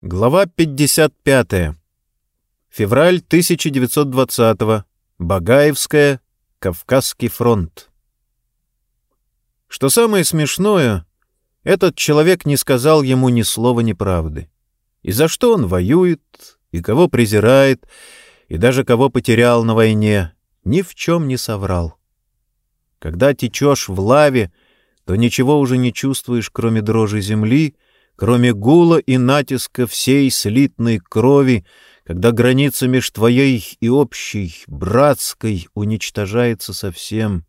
Глава 55. Февраль 1920. Багаевская. Кавказский фронт. Что самое смешное, этот человек не сказал ему ни слова неправды. И за что он воюет, и кого презирает, и даже кого потерял на войне, ни в чем не соврал. Когда течешь в лаве, то ничего уже не чувствуешь, кроме дрожи земли — кроме гула и натиска всей слитной крови, когда граница меж твоей и общей, братской, уничтожается совсем.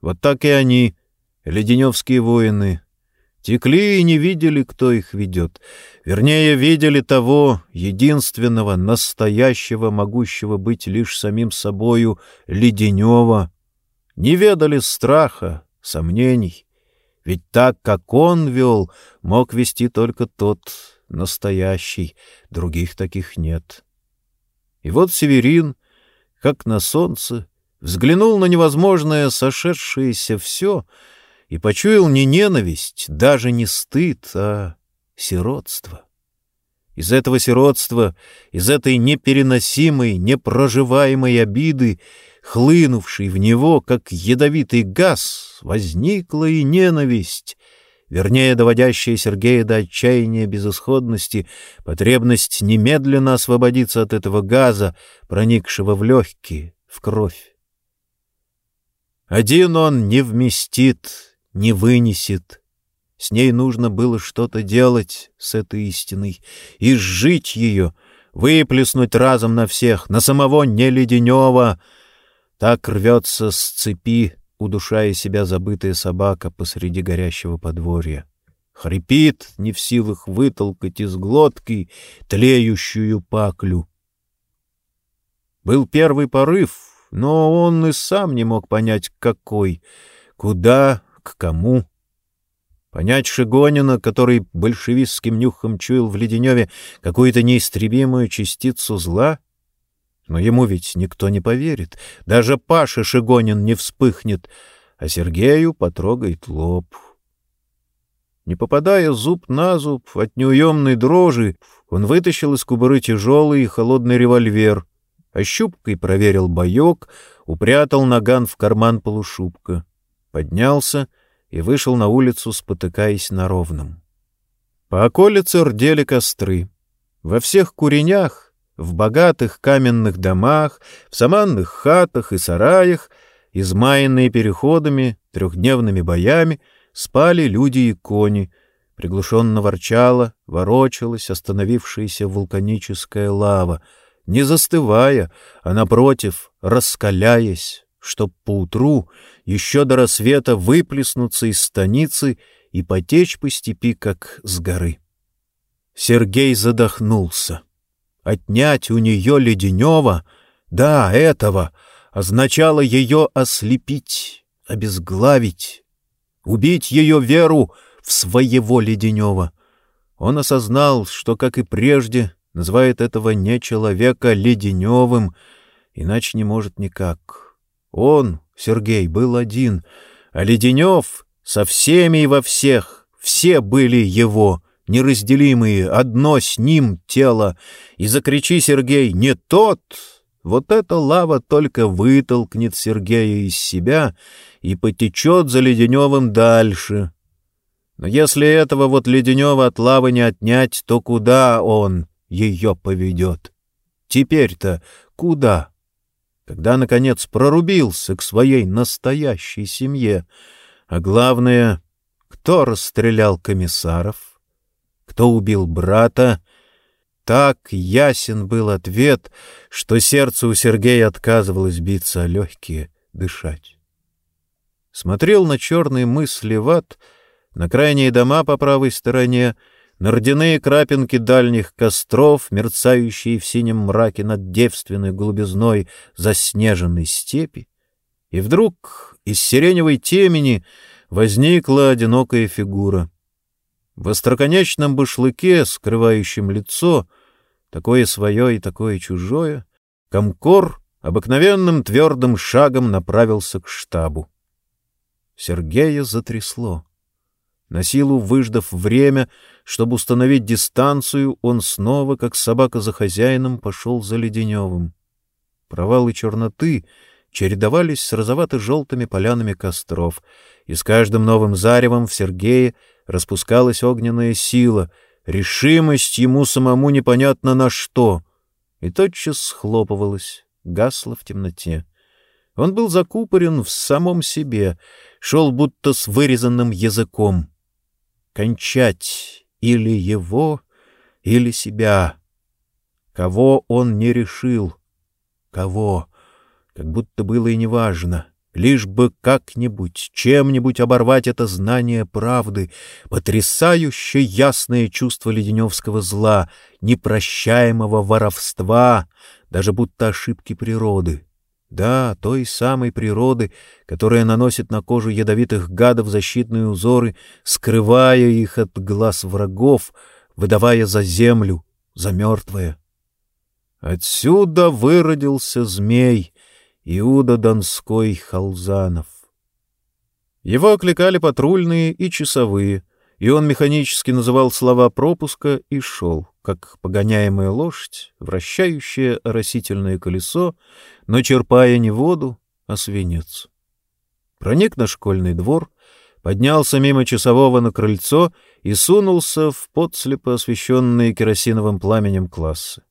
Вот так и они, леденевские воины, текли и не видели, кто их ведет. Вернее, видели того, единственного, настоящего, могущего быть лишь самим собою, Леденева. Не ведали страха, сомнений, ведь так, как он вел, мог вести только тот настоящий, других таких нет. И вот Северин, как на солнце, взглянул на невозможное сошедшееся все и почуял не ненависть, даже не стыд, а сиротство. Из этого сиротства, из этой непереносимой, непроживаемой обиды хлынувший в него, как ядовитый газ, возникла и ненависть, вернее, доводящая Сергея до отчаяния безысходности, потребность немедленно освободиться от этого газа, проникшего в легкие, в кровь. Один он не вместит, не вынесет. С ней нужно было что-то делать, с этой истиной, и сжить ее, выплеснуть разом на всех, на самого Неледенева — так рвется с цепи, удушая себя забытая собака посреди горящего подворья. Хрипит, не в силах вытолкать из глотки тлеющую паклю. Был первый порыв, но он и сам не мог понять, какой, куда, к кому. Понять Шигонина, который большевистским нюхом чуял в Леденеве какую-то неистребимую частицу зла — но ему ведь никто не поверит. Даже Паша Шигонин не вспыхнет, а Сергею потрогает лоб. Не попадая зуб на зуб от неуемной дрожи, он вытащил из кубуры тяжелый и холодный револьвер, ощупкой проверил боек, упрятал наган в карман полушубка, поднялся и вышел на улицу, спотыкаясь на ровном. По околице рдели костры. Во всех куренях в богатых каменных домах, в саманных хатах и сараях, измаянные переходами, трехдневными боями, спали люди и кони. Приглушенно ворчала, ворочалась остановившаяся вулканическая лава, не застывая, а, напротив, раскаляясь, чтоб поутру еще до рассвета выплеснуться из станицы и потечь по степи, как с горы. Сергей задохнулся. Отнять у нее Леденева, да, этого, означало ее ослепить, обезглавить, убить ее веру в своего Леденева. Он осознал, что, как и прежде, называет этого не человека Леденевым, иначе не может никак. Он, Сергей, был один, а Леденев со всеми и во всех, все были его — неразделимые, одно с ним тело, и закричи, Сергей, не тот, вот эта лава только вытолкнет Сергея из себя и потечет за Леденевым дальше. Но если этого вот Леденева от лавы не отнять, то куда он ее поведет? Теперь-то куда? Когда, наконец, прорубился к своей настоящей семье, а главное, кто расстрелял комиссаров? Кто убил брата. Так ясен был ответ, что сердце у Сергея отказывалось биться о легкие, дышать. Смотрел на черные мысли ват, на крайние дома по правой стороне, на родяные крапинки дальних костров, мерцающие в синем мраке над девственной голубизной заснеженной степи, и вдруг из сиреневой темени возникла одинокая фигура. В остроконечном башлыке, скрывающем лицо, такое свое и такое чужое, Комкор обыкновенным твердым шагом направился к штабу. Сергея затрясло. На силу выждав время, чтобы установить дистанцию, он снова, как собака за хозяином, пошел за Леденевым. Провалы черноты чередовались с розовато-желтыми полянами костров, и с каждым новым заревом в Сергее распускалась огненная сила, решимость ему самому непонятно на что, и тотчас схлопывалась, гасла в темноте. Он был закупорен в самом себе, шел будто с вырезанным языком — кончать или его, или себя. Кого он не решил? Кого? Как будто было и неважно. Лишь бы как-нибудь, чем-нибудь оборвать это знание правды, потрясающе ясное чувство леденевского зла, непрощаемого воровства, даже будто ошибки природы. Да, той самой природы, которая наносит на кожу ядовитых гадов защитные узоры, скрывая их от глаз врагов, выдавая за землю, за мертвое. Отсюда выродился змей Иуда Донской Халзанов. Его окликали патрульные и часовые, и он механически называл слова пропуска и шел, как погоняемая лошадь, вращающая оросительное колесо, но черпая не воду, а свинец. Проник на школьный двор, поднялся мимо часового на крыльцо и сунулся в подслепо освещенные керосиновым пламенем классы,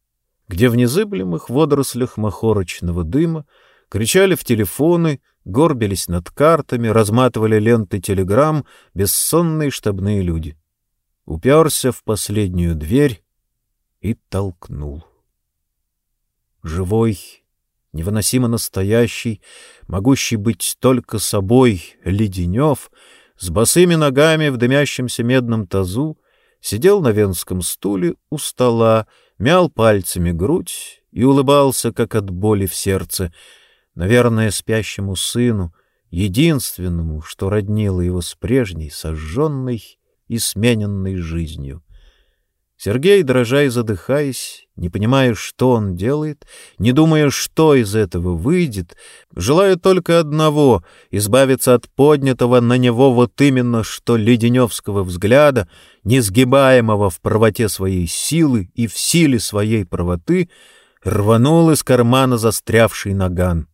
где в незыблемых водорослях махорочного дыма кричали в телефоны, горбились над картами, разматывали ленты телеграмм бессонные штабные люди. Уперся в последнюю дверь и толкнул. Живой, невыносимо настоящий, могущий быть только собой Леденев, с босыми ногами в дымящемся медном тазу, сидел на венском стуле у стола, мял пальцами грудь и улыбался, как от боли в сердце — наверное, спящему сыну, единственному, что роднило его с прежней, сожженной и смененной жизнью. Сергей, дрожа и задыхаясь, не понимая, что он делает, не думая, что из этого выйдет, желая только одного — избавиться от поднятого на него вот именно что леденевского взгляда, несгибаемого в правоте своей силы и в силе своей правоты, рванул из кармана застрявший наган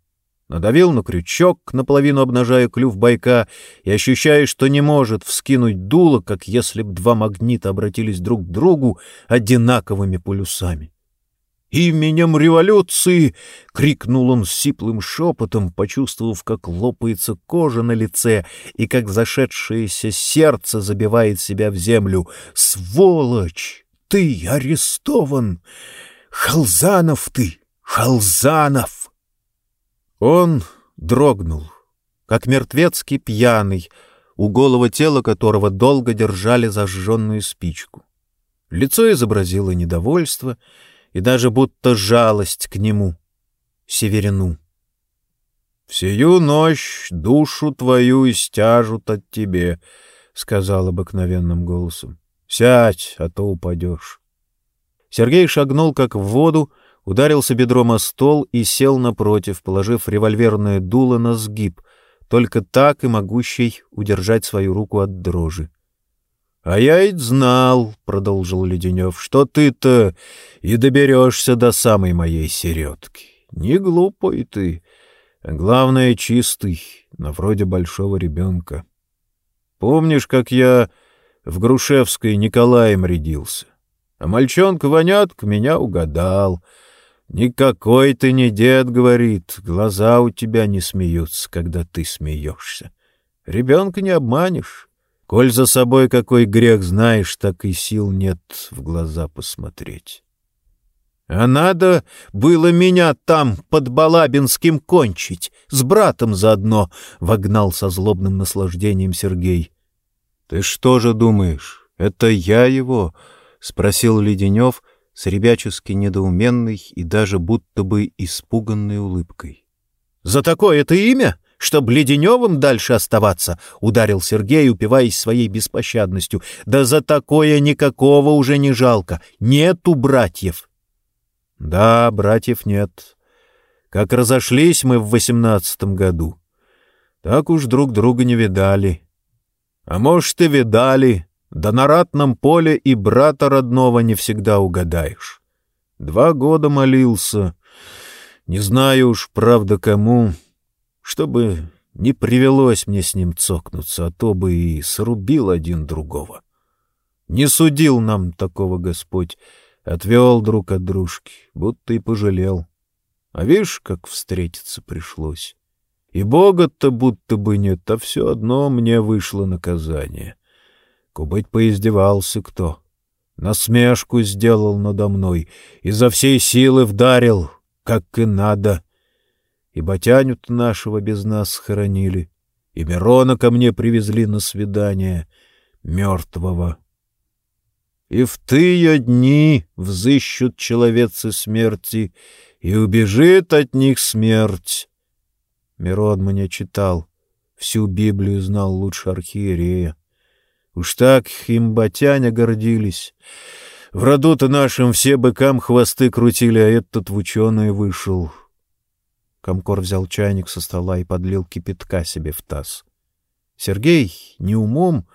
надавил на крючок, наполовину обнажая клюв байка, и ощущая, что не может вскинуть дуло, как если б два магнита обратились друг к другу одинаковыми полюсами. «Именем революции!» — крикнул он сиплым шепотом, почувствовав, как лопается кожа на лице и как зашедшееся сердце забивает себя в землю. «Сволочь! Ты арестован! Халзанов ты! Халзанов!» Он дрогнул, как мертвецкий пьяный, у голого тела которого долго держали зажженную спичку. Лицо изобразило недовольство и даже будто жалость к нему, северину. «Всю ночь душу твою истяжут от тебе», — сказал обыкновенным голосом. «Сядь, а то упадешь». Сергей шагнул, как в воду, — ударился бедром о стол и сел напротив, положив револьверное дуло на сгиб, только так и могущий удержать свою руку от дрожи. — А я ведь знал, — продолжил Леденев, — что ты-то и доберешься до самой моей середки. Не глупый ты, а главное, чистый, на вроде большого ребенка. Помнишь, как я в Грушевской Николаем рядился? А мальчонка-вонятка меня угадал — «Никакой ты не дед», — говорит, — «глаза у тебя не смеются, когда ты смеешься. Ребенка не обманешь. Коль за собой какой грех знаешь, так и сил нет в глаза посмотреть». А надо было меня там под Балабинским кончить, с братом заодно, — вогнал со злобным наслаждением Сергей. — Ты что же думаешь, это я его? — спросил Леденев, — с ребячески недоуменной и даже будто бы испуганной улыбкой. — За такое-то имя? Чтоб Леденевым дальше оставаться? — ударил Сергей, упиваясь своей беспощадностью. — Да за такое никакого уже не жалко. Нету братьев. — Да, братьев нет. Как разошлись мы в восемнадцатом году, так уж друг друга не видали. А может, и видали, да на ратном поле и брата родного не всегда угадаешь. Два года молился, не знаю уж, правда, кому, чтобы не привелось мне с ним цокнуться, а то бы и срубил один другого. Не судил нам такого Господь, отвел друг от дружки, будто и пожалел. А видишь, как встретиться пришлось. И Бога-то будто бы нет, а все одно мне вышло наказание. Кубыть поиздевался кто. Насмешку сделал надо мной, изо всей силы вдарил, как и надо. И батяню-то нашего без нас схоронили, и Мирона ко мне привезли на свидание, мертвого. И в тые дни взыщут человецы смерти, и убежит от них смерть. Мирон мне читал, всю Библию знал лучше архиерея. Уж так им батяня гордились. В роду-то нашем все быкам хвосты крутили, а этот в ученые вышел. Комкор взял чайник со стола и подлил кипятка себе в таз. Сергей не умом,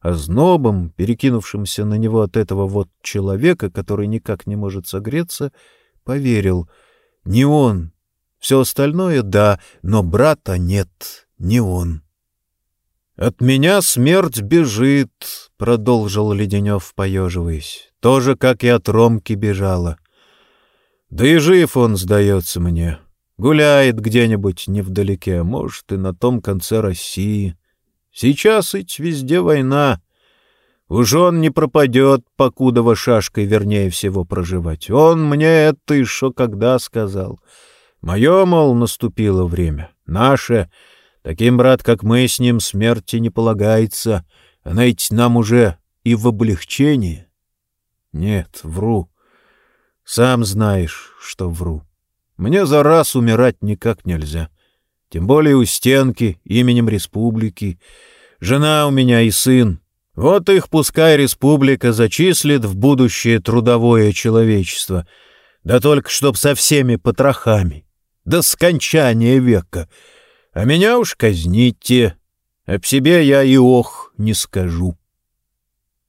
а знобом, перекинувшимся на него от этого вот человека, который никак не может согреться, поверил. Не он, все остальное — да, но брата нет, не он. «От меня смерть бежит», — продолжил Леденев, поеживаясь. «Тоже, как и от Ромки бежала. Да и жив он, сдается мне. Гуляет где-нибудь невдалеке, может, и на том конце России. Сейчас ведь везде война. Уж он не пропадет, покуда во шашкой вернее всего проживать. Он мне это еще когда сказал». Мое, мол, наступило время. Наше. Таким, брат, как мы с ним, смерти не полагается. Она ведь нам уже и в облегчении. Нет, вру. Сам знаешь, что вру. Мне за раз умирать никак нельзя. Тем более у стенки, именем республики. Жена у меня и сын. Вот их пускай республика зачислит в будущее трудовое человечество. Да только чтоб со всеми потрохами до скончания века. А меня уж казните. Об себе я и ох не скажу.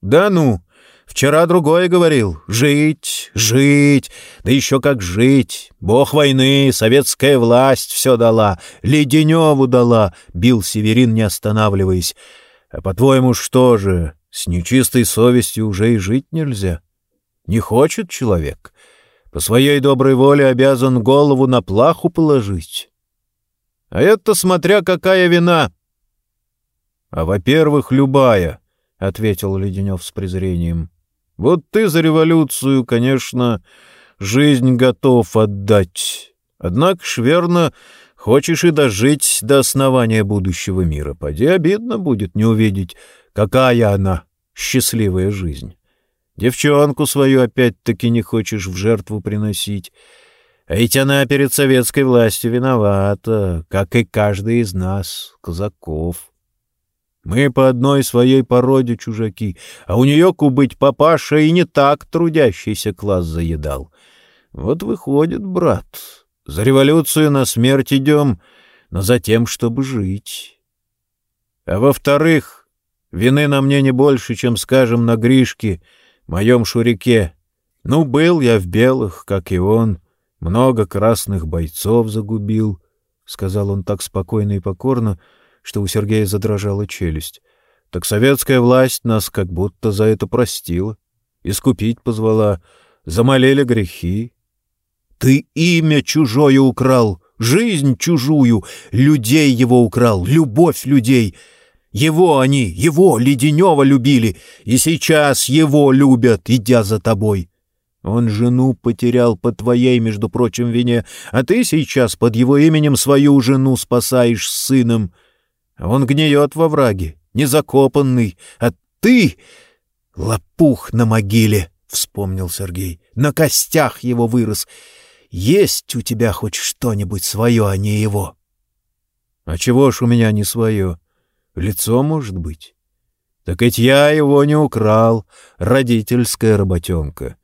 Да ну, вчера другое говорил. Жить, жить, да еще как жить. Бог войны, советская власть все дала, Леденеву дала, бил Северин, не останавливаясь. А по-твоему, что же, с нечистой совестью уже и жить нельзя? Не хочет человек? По своей доброй воле обязан голову на плаху положить. А это смотря какая вина. — А, во-первых, любая, — ответил Леденев с презрением. — Вот ты за революцию, конечно, жизнь готов отдать. Однако ж верно, хочешь и дожить до основания будущего мира. Поди обидно будет не увидеть, какая она, счастливая жизнь. Девчонку свою опять-таки не хочешь в жертву приносить. А ведь она перед советской властью виновата, как и каждый из нас, казаков. Мы по одной своей породе чужаки, а у нее кубыть папаша и не так трудящийся класс заедал. Вот выходит, брат, за революцию на смерть идем, но за тем, чтобы жить. А во-вторых, вины на мне не больше, чем, скажем, на Гришке — моем шурике. Ну, был я в белых, как и он, много красных бойцов загубил, — сказал он так спокойно и покорно, что у Сергея задрожала челюсть. Так советская власть нас как будто за это простила, искупить позвала, замолели грехи. Ты имя чужое украл, жизнь чужую, людей его украл, любовь людей — его они, его, Леденева, любили, и сейчас его любят, идя за тобой. Он жену потерял по твоей, между прочим, вине, а ты сейчас под его именем свою жену спасаешь с сыном. Он гниет во враге, незакопанный, а ты — лопух на могиле, — вспомнил Сергей. На костях его вырос. Есть у тебя хоть что-нибудь свое, а не его? — А чего ж у меня не свое? Лицо, может быть? Так ведь я его не украл, родительская работенка.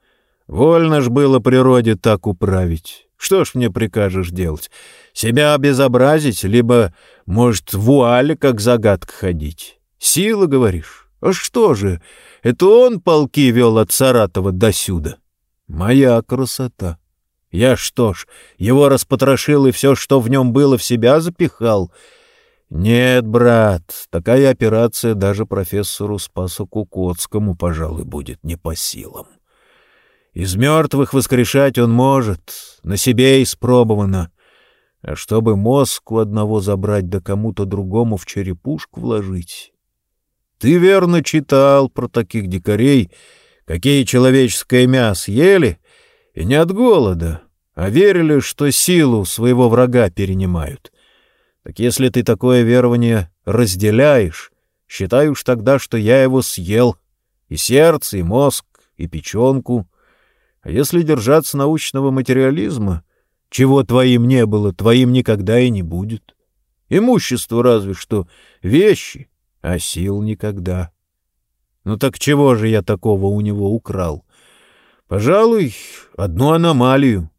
Вольно ж было природе так управить. Что ж мне прикажешь делать? Себя обезобразить, либо, может, в вуале как загадка ходить? Сила, говоришь? А что же, это он полки вел от Саратова до сюда. Моя красота. Я что ж, его распотрошил и все, что в нем было, в себя запихал? Нет, брат, такая операция даже профессору Спасу Кукотскому, пожалуй, будет не по силам. Из мертвых воскрешать он может, на себе испробовано. А чтобы мозг у одного забрать да кому-то другому в черепушку вложить... Ты верно читал про таких дикарей, какие человеческое мясо ели, и не от голода, а верили, что силу своего врага перенимают. Так если ты такое верование разделяешь, считай уж тогда, что я его съел, и сердце, и мозг, и печенку. Если держаться научного материализма, чего твоим не было, твоим никогда и не будет. Имущество разве что, вещи, а сил никогда. Ну так чего же я такого у него украл? Пожалуй, одну аномалию.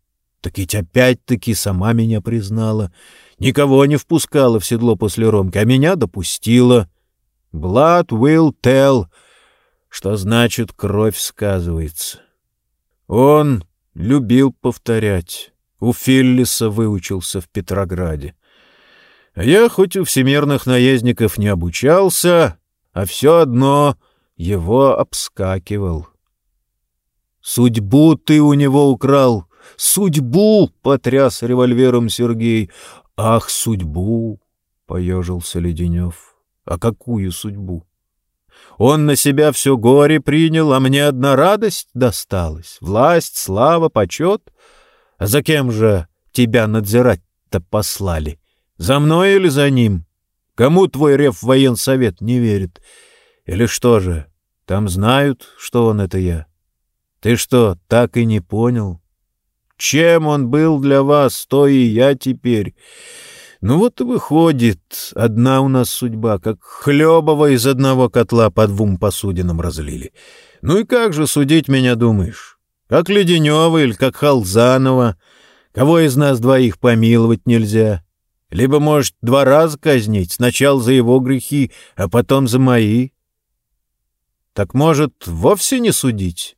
Так ведь опять-таки сама меня признала. Никого не впускала в седло после Ромки, а меня допустила. Blood will tell, что значит кровь сказывается. Он любил повторять. У Филлиса выучился в Петрограде. А я хоть у всемирных наездников не обучался, а все одно его обскакивал. «Судьбу ты у него украл! Судьбу!» — потряс револьвером Сергей. «Ах, судьбу!» — поежился Леденев. «А какую судьбу?» Он на себя все горе принял, а мне одна радость досталась. Власть, слава, почет. А за кем же тебя надзирать-то послали? За мной или за ним? Кому твой рев военсовет не верит? Или что же, там знают, что он это я? Ты что, так и не понял? Чем он был для вас, то и я теперь. Ну вот и выходит, одна у нас судьба, как хлебово из одного котла по двум посудинам разлили. Ну и как же судить меня, думаешь? Как Леденева или как Халзанова? Кого из нас двоих помиловать нельзя?» Либо, может, два раза казнить, сначала за его грехи, а потом за мои. Так, может, вовсе не судить?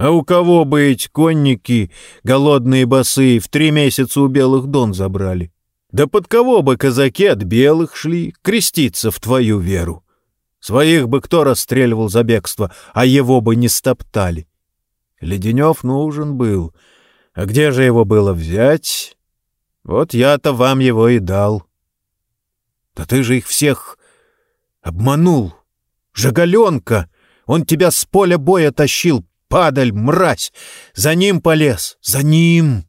А у кого бы эти конники, голодные басы, в три месяца у белых дон забрали? Да под кого бы казаки от белых шли креститься в твою веру? Своих бы кто расстреливал за бегство, а его бы не стоптали. Леденев нужен был. А где же его было взять? Вот я-то вам его и дал. Да ты же их всех обманул. Жагаленка! Он тебя с поля боя тащил, падаль, мразь! За ним полез, за ним!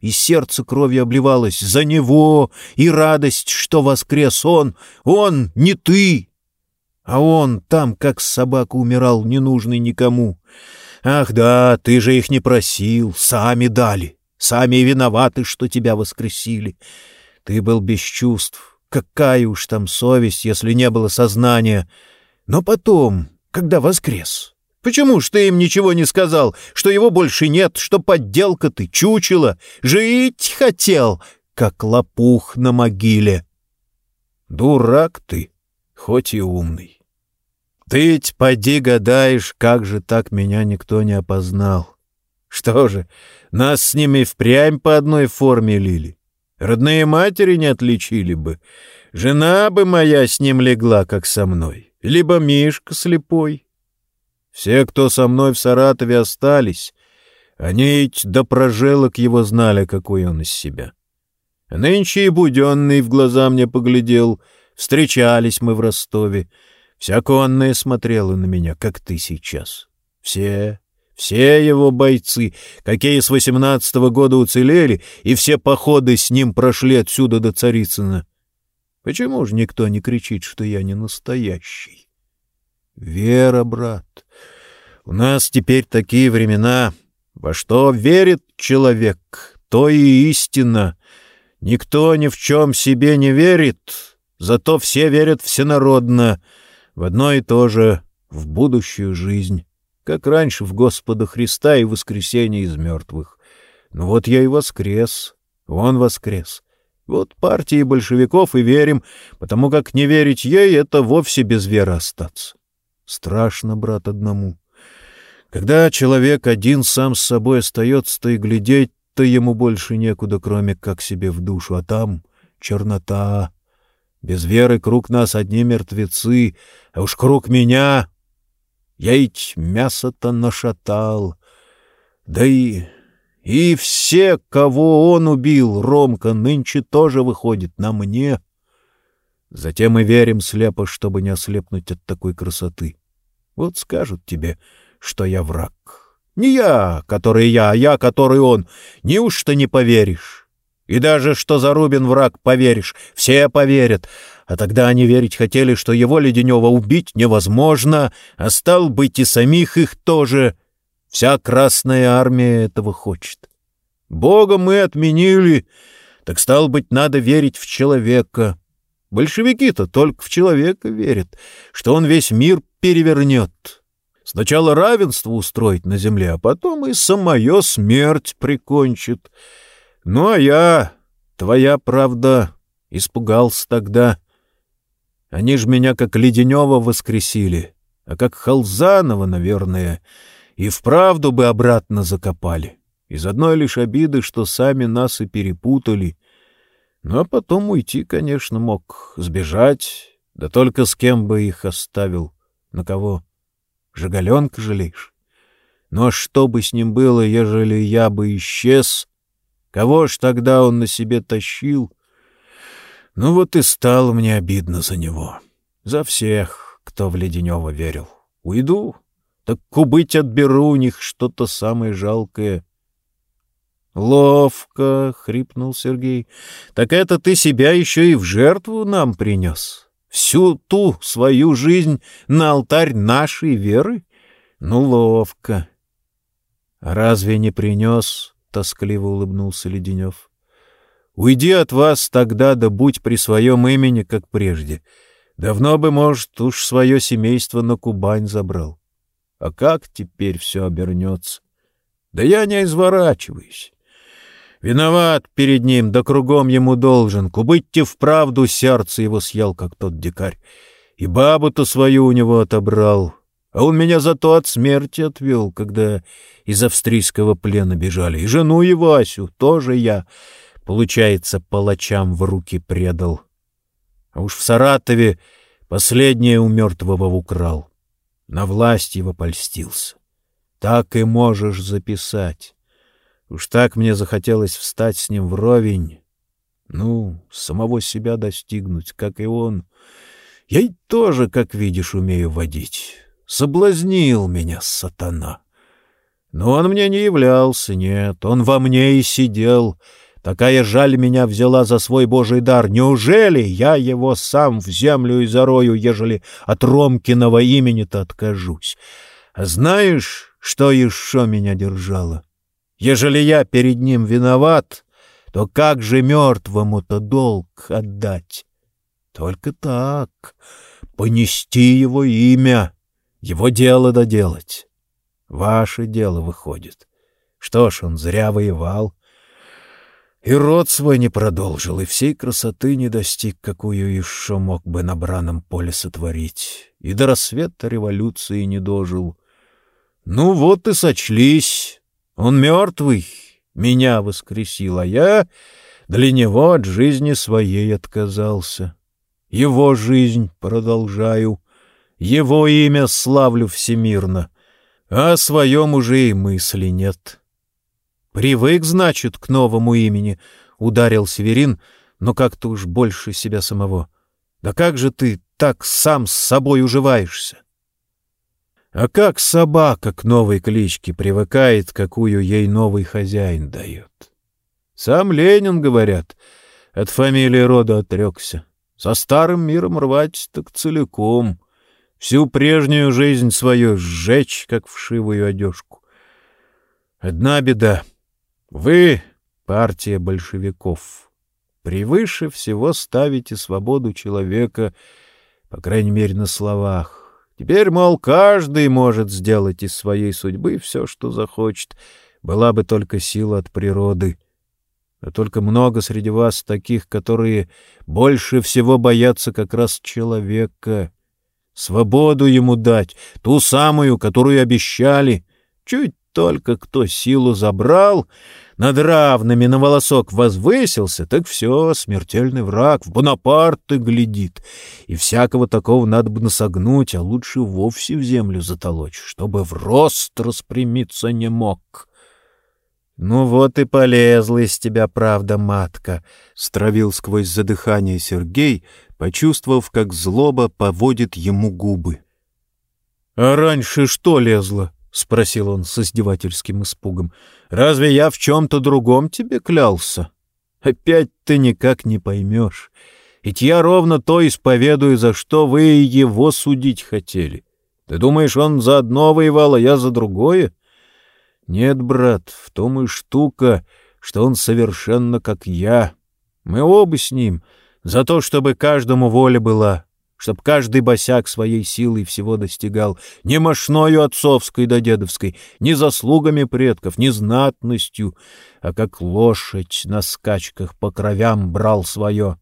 И сердце кровью обливалось за него, и радость, что воскрес он, он, не ты! А он там, как собака, умирал, ненужный никому. Ах да, ты же их не просил, сами дали. Сами виноваты, что тебя воскресили. Ты был без чувств. Какая уж там совесть, если не было сознания. Но потом, когда воскрес, почему ж ты им ничего не сказал, что его больше нет, что подделка ты, чучело, жить хотел, как лопух на могиле? Дурак ты, хоть и умный. Ты ведь поди гадаешь, как же так меня никто не опознал. Что же, нас с ними впрямь по одной форме лили. Родные матери не отличили бы. Жена бы моя с ним легла, как со мной. Либо Мишка слепой. Все, кто со мной в Саратове остались, они ведь до прожилок его знали, какой он из себя. нынче и буденный в глаза мне поглядел. Встречались мы в Ростове. Вся конная смотрела на меня, как ты сейчас. Все все его бойцы, какие с восемнадцатого года уцелели, и все походы с ним прошли отсюда до Царицына. Почему же никто не кричит, что я не настоящий? Вера, брат, у нас теперь такие времена. Во что верит человек, то и истина. Никто ни в чем себе не верит, зато все верят всенародно, в одно и то же, в будущую жизнь как раньше в Господа Христа и воскресение из мертвых. Ну вот я и воскрес, он воскрес. Вот партии большевиков и верим, потому как не верить ей — это вовсе без веры остаться. Страшно, брат, одному. Когда человек один сам с собой остается, то и глядеть-то ему больше некуда, кроме как себе в душу, а там чернота. Без веры круг нас одни мертвецы, а уж круг меня... Я ведь мясо-то нашатал. Да и и все, кого он убил, Ромка, нынче тоже выходит на мне. Затем мы верим слепо, чтобы не ослепнуть от такой красоты. Вот скажут тебе, что я враг. Не я, который я, а я, который он. Неужто не поверишь? И даже что Зарубин враг, поверишь. Все поверят. А тогда они верить хотели, что его Леденева убить невозможно, а стал быть и самих их тоже — Вся Красная Армия этого хочет. Бога мы отменили, так стало быть, надо верить в человека. Большевики-то только в человека верят, что он весь мир перевернет. Сначала равенство устроить на земле, а потом и самое смерть прикончит. Ну, а я, твоя правда, испугался тогда. Они ж меня как Леденева воскресили, а как Халзанова, наверное, — и вправду бы обратно закопали. Из одной лишь обиды, что сами нас и перепутали. Ну, а потом уйти, конечно, мог, сбежать, да только с кем бы их оставил. На кого? Жигаленка жалеешь? Ну, а что бы с ним было, ежели я бы исчез? Кого ж тогда он на себе тащил? Ну, вот и стало мне обидно за него. За всех, кто в Леденева верил. Уйду, так кубыть отберу у них что-то самое жалкое. — Ловко, — хрипнул Сергей. — Так это ты себя еще и в жертву нам принес? Всю ту свою жизнь на алтарь нашей веры? Ну, ловко. — Разве не принес? — тоскливо улыбнулся Леденев. — Уйди от вас тогда, да будь при своем имени, как прежде. Давно бы, может, уж свое семейство на Кубань забрал. А как теперь все обернется? Да я не изворачиваюсь. Виноват перед ним, да кругом ему должен. Кубыть-те вправду сердце его съел, как тот дикарь. И бабу-то свою у него отобрал. А он меня зато от смерти отвел, когда из австрийского плена бежали. И жену его, Асю, тоже я, получается, палачам в руки предал. А уж в Саратове последнее у мертвого украл на власть его польстился. Так и можешь записать. Уж так мне захотелось встать с ним вровень. Ну, самого себя достигнуть, как и он. Я и тоже, как видишь, умею водить. Соблазнил меня сатана. Но он мне не являлся, нет, он во мне и сидел — Такая жаль меня взяла за свой божий дар. Неужели я его сам в землю и зарою, ежели от Ромкиного имени-то откажусь? А знаешь, что еще меня держало? Ежели я перед ним виноват, то как же мертвому-то долг отдать? Только так, понести его имя, его дело доделать. Ваше дело выходит. Что ж, он зря воевал. И род свой не продолжил, и всей красоты не достиг, какую еще мог бы на браном поле сотворить, и до рассвета революции не дожил. Ну вот и сочлись. Он мертвый, меня воскресил, а я для него от жизни своей отказался. Его жизнь продолжаю, его имя славлю всемирно, а о своем уже и мысли нет». «Привык, значит, к новому имени», — ударил Северин, но как-то уж больше себя самого. «Да как же ты так сам с собой уживаешься?» А как собака к новой кличке привыкает, какую ей новый хозяин дает? Сам Ленин, говорят, от фамилии рода отрекся. Со старым миром рвать так целиком. Всю прежнюю жизнь свою сжечь, как вшивую одежку. Одна беда. Вы, партия большевиков, превыше всего ставите свободу человека, по крайней мере, на словах. Теперь, мол, каждый может сделать из своей судьбы все, что захочет, была бы только сила от природы. А только много среди вас таких, которые больше всего боятся как раз человека. Свободу ему дать, ту самую, которую обещали. Чуть только кто силу забрал, над равными на волосок возвысился, так все, смертельный враг, в Бонапарта глядит. И всякого такого надо бы насогнуть, а лучше вовсе в землю затолочь, чтобы в рост распрямиться не мог. «Ну вот и полезла из тебя правда, матка», — стравил сквозь задыхание Сергей, почувствовав, как злоба поводит ему губы. «А раньше что лезло?» — спросил он с издевательским испугом. «Разве я в чем-то другом тебе клялся? Опять ты никак не поймешь. Ведь я ровно то исповедую, за что вы его судить хотели. Ты думаешь, он за одно воевал, а я за другое? Нет, брат, в том и штука, что он совершенно как я. Мы оба с ним за то, чтобы каждому воля была, чтоб каждый босяк своей силой всего достигал, не мощною отцовской да дедовской, не заслугами предков, не знатностью, а как лошадь на скачках по кровям брал свое.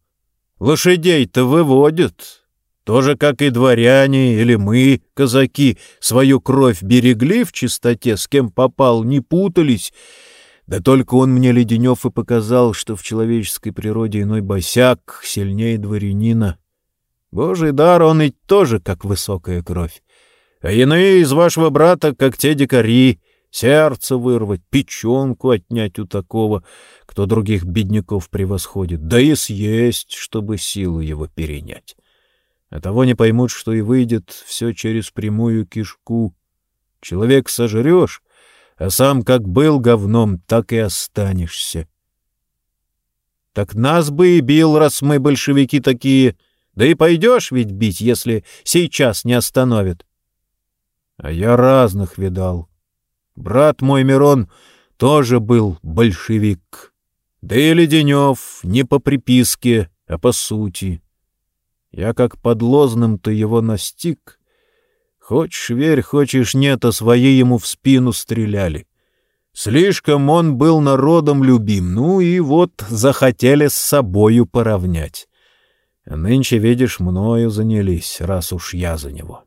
Лошадей-то выводят, тоже как и дворяне или мы, казаки, свою кровь берегли в чистоте, с кем попал, не путались, да только он мне, Леденев, и показал, что в человеческой природе иной босяк сильнее дворянина. Божий дар, он ведь тоже как высокая кровь. А иные из вашего брата, как те дикари, сердце вырвать, печенку отнять у такого, кто других бедняков превосходит, да и съесть, чтобы силу его перенять. А того не поймут, что и выйдет все через прямую кишку. Человек сожрешь, а сам как был говном, так и останешься. Так нас бы и бил, раз мы большевики такие — да и пойдешь ведь бить, если сейчас не остановит. А я разных видал. Брат мой Мирон тоже был большевик. Да и Леденев не по приписке, а по сути. Я как под лозным-то его настиг. Хочешь верь, хочешь нет, а свои ему в спину стреляли. Слишком он был народом любим, ну и вот захотели с собою поравнять. Нынче, видишь, мною занялись, раз уж я за него.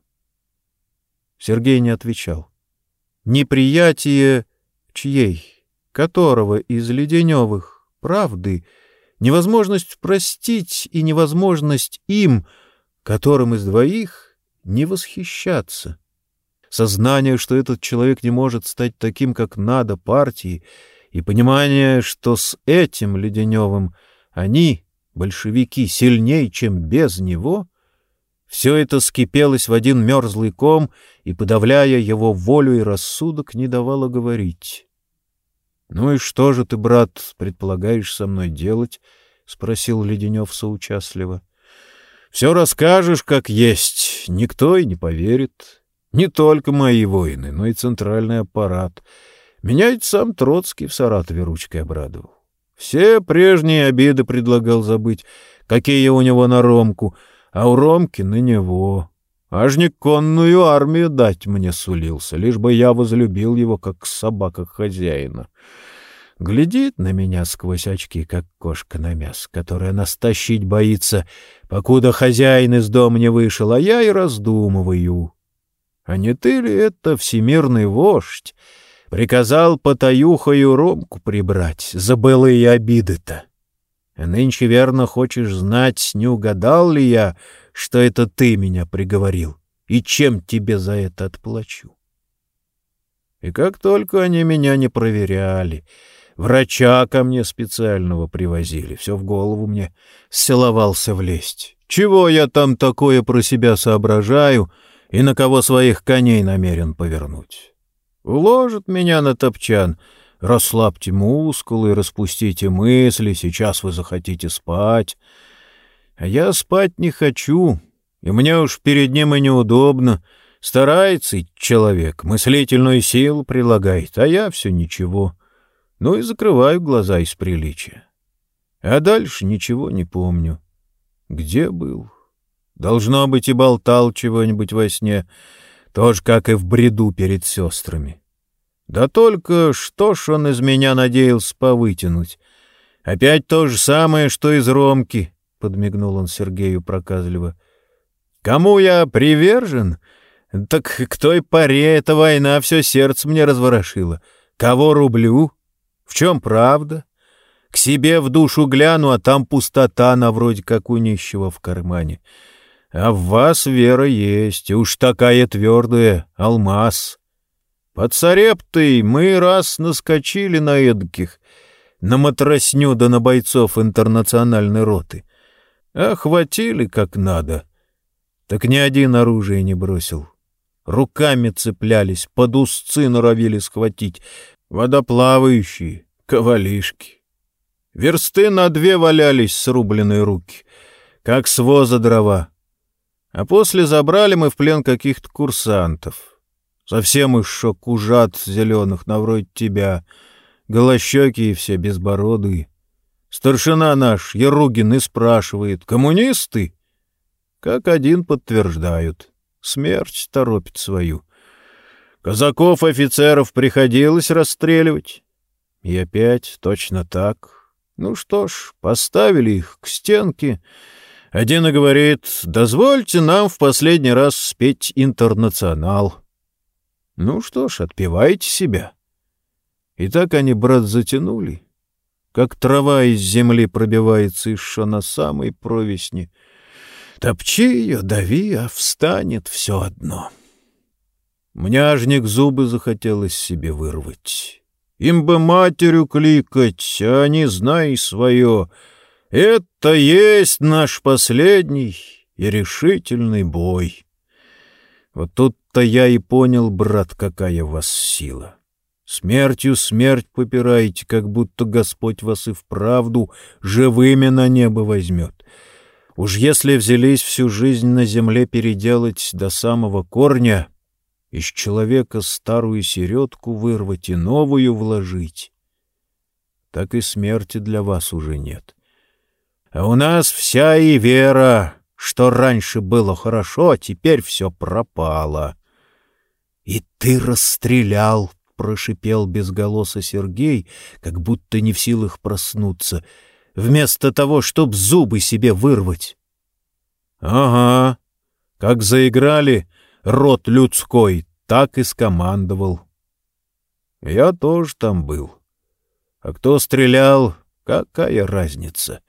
Сергей не отвечал. Неприятие чьей, которого из леденевых правды, невозможность простить и невозможность им, которым из двоих, не восхищаться. Сознание, что этот человек не может стать таким, как надо партии, и понимание, что с этим Леденевым они, большевики сильней, чем без него, все это скипелось в один мерзлый ком и, подавляя его волю и рассудок, не давало говорить. — Ну и что же ты, брат, предполагаешь со мной делать? — спросил Леденев соучастливо. — Все расскажешь, как есть, никто и не поверит. Не только мои воины, но и центральный аппарат. Меня ведь сам Троцкий в Саратове ручкой обрадовал. Все прежние обиды предлагал забыть, какие у него на Ромку, а у Ромки на него. Аж не конную армию дать мне сулился, лишь бы я возлюбил его, как собака хозяина. Глядит на меня сквозь очки, как кошка на мясо, которая нас тащить боится, покуда хозяин из дома не вышел, а я и раздумываю. А не ты ли это всемирный вождь, Приказал потаюхаю Ромку прибрать, за былые обиды-то. Нынче верно хочешь знать, не угадал ли я, что это ты меня приговорил, и чем тебе за это отплачу. И как только они меня не проверяли, врача ко мне специального привозили, все в голову мне силовался влезть. Чего я там такое про себя соображаю и на кого своих коней намерен повернуть? Уложат меня на топчан. Расслабьте мускулы, распустите мысли, сейчас вы захотите спать. А я спать не хочу, и мне уж перед ним и неудобно. Старается человек, мыслительную силу прилагает, а я все ничего. Ну и закрываю глаза из приличия. А дальше ничего не помню. Где был? Должно быть, и болтал чего-нибудь во сне — тоже как и в бреду перед сестрами. Да только что ж он из меня надеялся повытянуть? Опять то же самое, что из Ромки, — подмигнул он Сергею проказливо. Кому я привержен? Так к той поре эта война все сердце мне разворошила. Кого рублю? В чем правда? К себе в душу гляну, а там пустота на вроде как у нищего в кармане. А в вас вера есть, уж такая твердая, алмаз. Под Сарептой мы раз наскочили на эдаких, на матросню да на бойцов интернациональной роты. Охватили как надо. Так ни один оружие не бросил. Руками цеплялись, под узцы норовили схватить. Водоплавающие, ковалишки. Версты на две валялись срубленные руки, как с воза дрова. А после забрали мы в плен каких-то курсантов. Совсем уж шок ужат зеленых, на вроде тебя. Голощеки и все безбородые. Старшина наш, Яругин, и спрашивает, коммунисты? Как один подтверждают. Смерть торопит свою. Казаков офицеров приходилось расстреливать. И опять точно так. Ну что ж, поставили их к стенке. Один и говорит, дозвольте нам в последний раз спеть «Интернационал». Ну что ж, отпевайте себя. И так они, брат, затянули, как трава из земли пробивается еще на самой провесне. Топчи ее, дави, а встанет все одно. Мняжник зубы захотелось себе вырвать. Им бы матерю кликать, а они, знай свое, это есть наш последний и решительный бой. Вот тут-то я и понял, брат, какая у вас сила. Смертью смерть попираете, как будто Господь вас и вправду живыми на небо возьмет. Уж если взялись всю жизнь на земле переделать до самого корня, из человека старую середку вырвать и новую вложить, так и смерти для вас уже нет. У нас вся и вера что раньше было хорошо, а теперь все пропало. — И ты расстрелял, — прошипел безголосо Сергей, как будто не в силах проснуться, вместо того, чтоб зубы себе вырвать. — Ага, как заиграли рот людской, так и скомандовал. Я тоже там был. А кто стрелял, какая разница?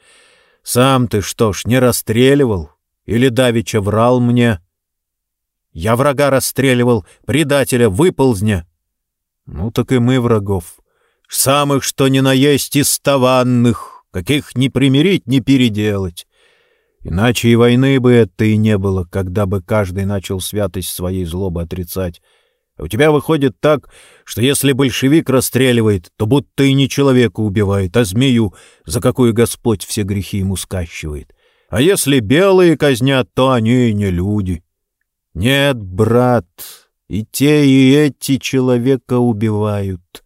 Сам ты что ж, не расстреливал? Или Давича врал мне? Я врага расстреливал, предателя, выползня. Ну так и мы врагов. Самых, что ни на есть, из таванных, каких ни примирить, ни переделать. Иначе и войны бы это и не было, когда бы каждый начал святость своей злобы отрицать. А у тебя выходит так, что если большевик расстреливает, то будто и не человека убивает, а змею, за какую Господь все грехи ему скащивает. А если белые казнят, то они и не люди. Нет, брат, и те, и эти человека убивают.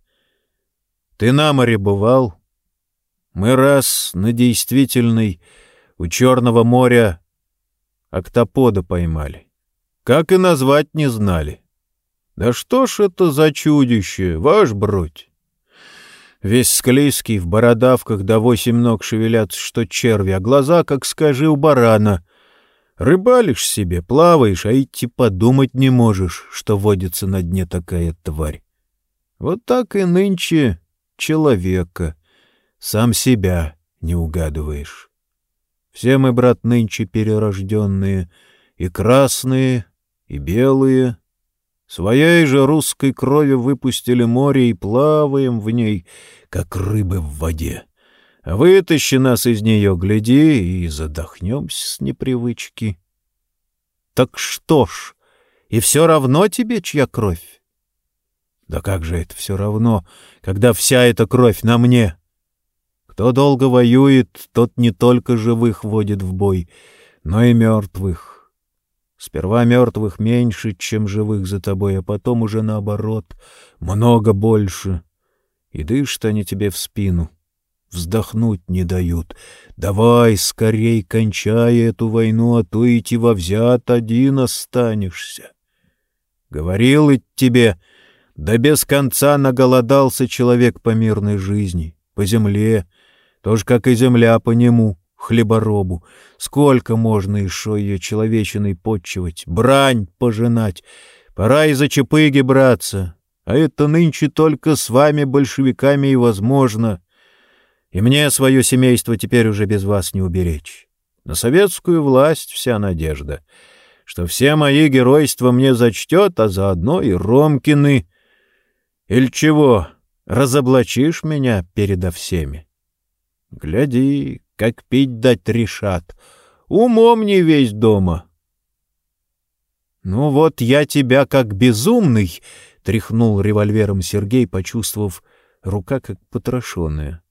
Ты на море бывал? Мы раз на действительной у Черного моря октопода поймали. Как и назвать не знали. Да что ж это за чудище, ваш бродь? Весь склейский, в бородавках до восемь ног шевелятся, что черви, а глаза, как скажи, у барана. Рыбалишь себе, плаваешь, а идти подумать не можешь, что водится на дне такая тварь. Вот так и нынче человека. Сам себя не угадываешь. Все мы, брат, нынче перерожденные, и красные, и белые, Своей же русской крови выпустили море и плаваем в ней, как рыбы в воде. А вытащи нас из нее, гляди, и задохнемся с непривычки. Так что ж, и все равно тебе чья кровь? Да как же это все равно, когда вся эта кровь на мне? Кто долго воюет, тот не только живых водит в бой, но и мертвых. Сперва мертвых меньше, чем живых за тобой, а потом уже наоборот, много больше. И дышат они тебе в спину, вздохнуть не дают. Давай, скорей кончай эту войну, а то идти во взят один останешься. Говорил и тебе, да без конца наголодался человек по мирной жизни, по земле, тоже как и земля по нему, хлеборобу. Сколько можно еще ее человечиной подчивать, брань пожинать? Пора из-за чепыги браться, а это нынче только с вами, большевиками, и возможно. И мне свое семейство теперь уже без вас не уберечь. На советскую власть вся надежда, что все мои геройства мне зачтет, а заодно и Ромкины. Или чего, разоблачишь меня передо всеми? Гляди, как пить дать решат. Умом не весь дома. Ну вот я тебя как безумный, — тряхнул револьвером Сергей, почувствовав, рука как потрошенная.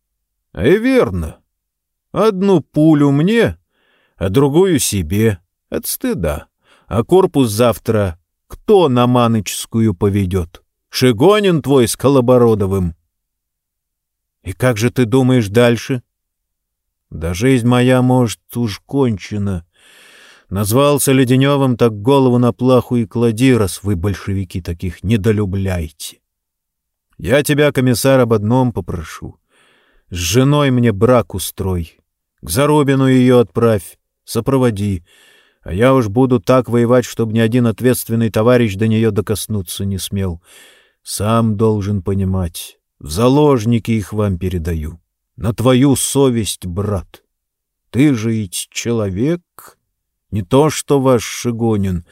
— А верно. Одну пулю мне, а другую себе. От стыда. А корпус завтра кто на Манычскую поведет? Шигонин твой с Колобородовым. — И как же ты думаешь дальше? — Да жизнь моя, может, уж кончена. Назвался Леденевым, так голову на плаху и клади, раз вы, большевики, таких недолюбляете. Я тебя, комиссар, об одном попрошу. С женой мне брак устрой. К Зарубину ее отправь, сопроводи. А я уж буду так воевать, чтобы ни один ответственный товарищ до нее докоснуться не смел. Сам должен понимать. В заложники их вам передаю. На твою совесть, брат. Ты же ведь человек, не то что ваш Шигонин.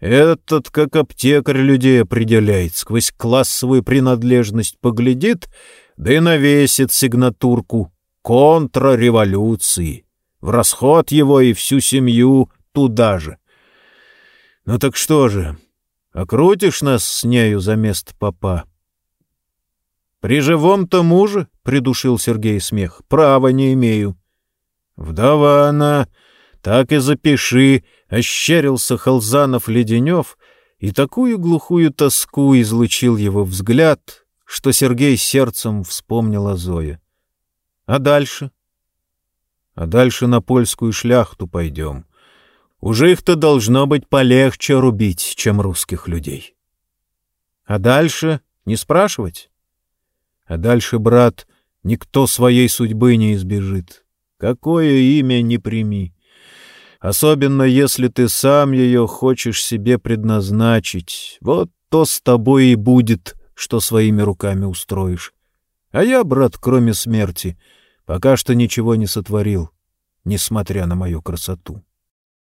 Этот, как аптекарь, людей определяет, сквозь классовую принадлежность поглядит, да и навесит сигнатурку контрреволюции. В расход его и всю семью туда же. Ну так что же, окрутишь нас с нею за место папа? При живом-то муже, — придушил Сергей смех, — права не имею. Вдова она так и запиши, — ощерился Халзанов-Леденев, и такую глухую тоску излучил его взгляд, что Сергей сердцем вспомнил о Зое. А дальше? А дальше на польскую шляхту пойдем. Уже их-то должно быть полегче рубить, чем русских людей. А дальше не спрашивать? А дальше, брат, никто своей судьбы не избежит. Какое имя не прими особенно если ты сам ее хочешь себе предназначить. Вот то с тобой и будет, что своими руками устроишь. А я, брат, кроме смерти, пока что ничего не сотворил, несмотря на мою красоту.